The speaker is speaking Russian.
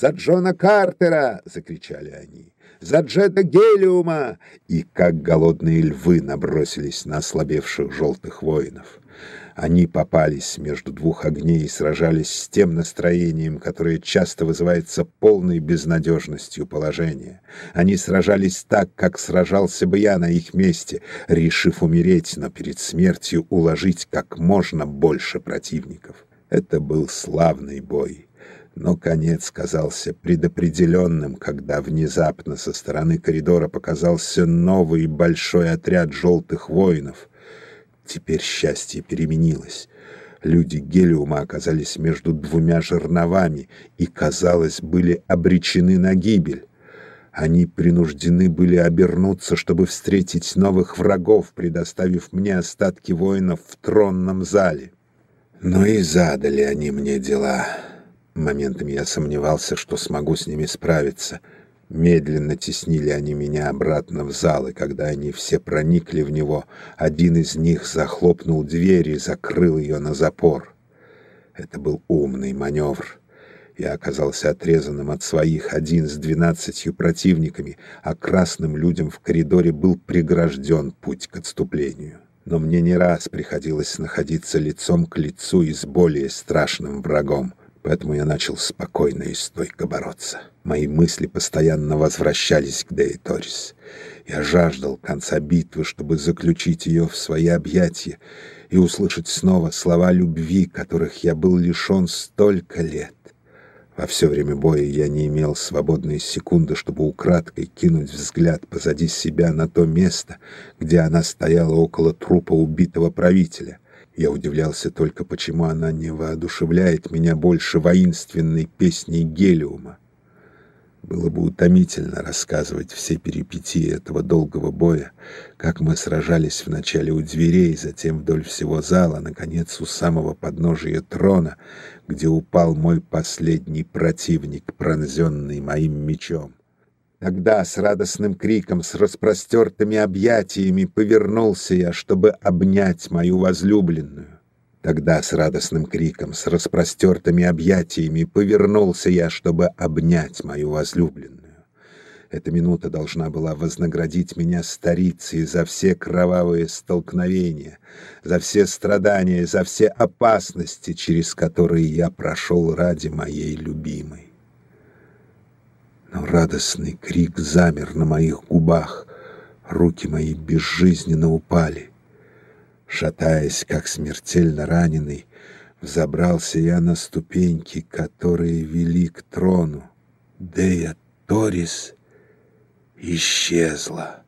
«За Джона Картера!» — закричали они. «За Джета Гелиума!» И как голодные львы набросились на ослабевших желтых воинов. Они попались между двух огней и сражались с тем настроением, которое часто вызывается полной безнадежностью положения. Они сражались так, как сражался бы я на их месте, решив умереть, но перед смертью уложить как можно больше противников. Это был славный бой. Но конец казался предопределенным, когда внезапно со стороны коридора показался новый большой отряд желтых воинов — Теперь счастье переменилось. Люди Гелиума оказались между двумя жерновами и, казалось, были обречены на гибель. Они принуждены были обернуться, чтобы встретить новых врагов, предоставив мне остатки воинов в тронном зале. Но и задали они мне дела. Моментами я сомневался, что смогу с ними справиться — Медленно теснили они меня обратно в зал, и когда они все проникли в него, один из них захлопнул дверь и закрыл ее на запор. Это был умный маневр. Я оказался отрезанным от своих один с двенадцатью противниками, а красным людям в коридоре был прегражден путь к отступлению. Но мне не раз приходилось находиться лицом к лицу и с более страшным врагом — Поэтому я начал спокойно и стойко бороться. Мои мысли постоянно возвращались к Дейторис. Я жаждал конца битвы, чтобы заключить ее в свои объятия и услышать снова слова любви, которых я был лишен столько лет. Во все время боя я не имел свободной секунды, чтобы украдкой кинуть взгляд позади себя на то место, где она стояла около трупа убитого правителя — я удивлялся только, почему она не воодушевляет меня больше воинственной песней Гелиума. Было бы утомительно рассказывать все перипетии этого долгого боя, как мы сражались вначале у дверей, затем вдоль всего зала, наконец у самого подножия трона, где упал мой последний противник, пронзенный моим мечом. Тогда с радостным криком, с распростертыми объятиями повернулся я, чтобы обнять мою возлюбленную. Тогда с радостным криком, с распростертыми объятиями повернулся я, чтобы обнять мою возлюбленную. Эта минута должна была вознаградить меня старицей за все кровавые столкновения, за все страдания, за все опасности, через которые я прошел ради моей любимой радостный крик замер на моих губах, руки мои безжизненно упали. Шатаясь, как смертельно раненый, взобрался я на ступеньки, которые вели к трону. Дея Торис исчезла.